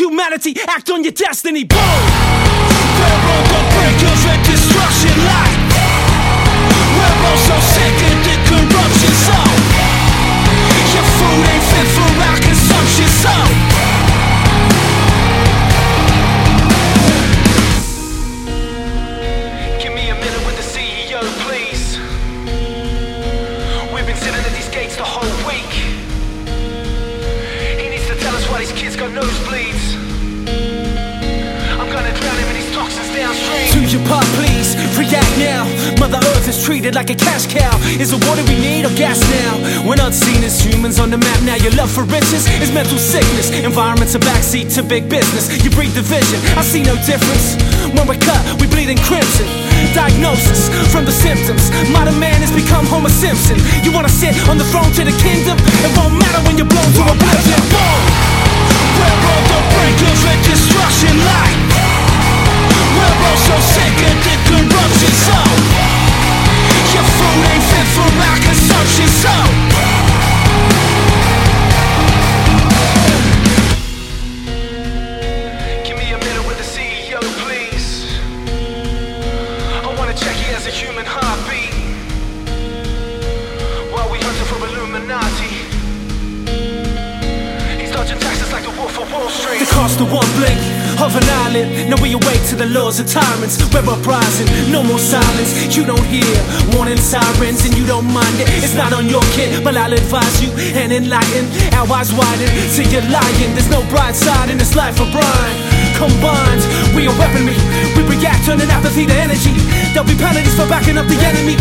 Humanity, act on your destiny. Boom! The breakers and destruction light. We're Your part, please. React now. Mother Earth is treated like a cash cow. Is it water we need or gas now? We're not seen as humans on the map now. Your love for riches is mental sickness. Environment's a backseat to big business. You breed division. I see no difference. When we're cut, we bleed in crimson. Diagnosis from the symptoms. Modern man has become Homer Simpson. You wanna sit on the throne to the kingdom? The one blink of an eyelid. Now we awake to the laws of tyrants. We're uprising, no more silence. You don't hear warning sirens and you don't mind it. It's not on your kid, but I'll advise you and enlighten. Our eyes widen to your lying. There's no bright side in this life of Brian. Combined, we are weaponry. We react, turning apathy to energy. There'll be penalties for backing up the enemy.